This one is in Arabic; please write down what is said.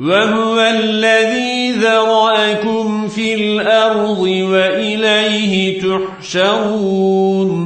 وهو الذي ذرأكم في الأرض وإليه تحشرون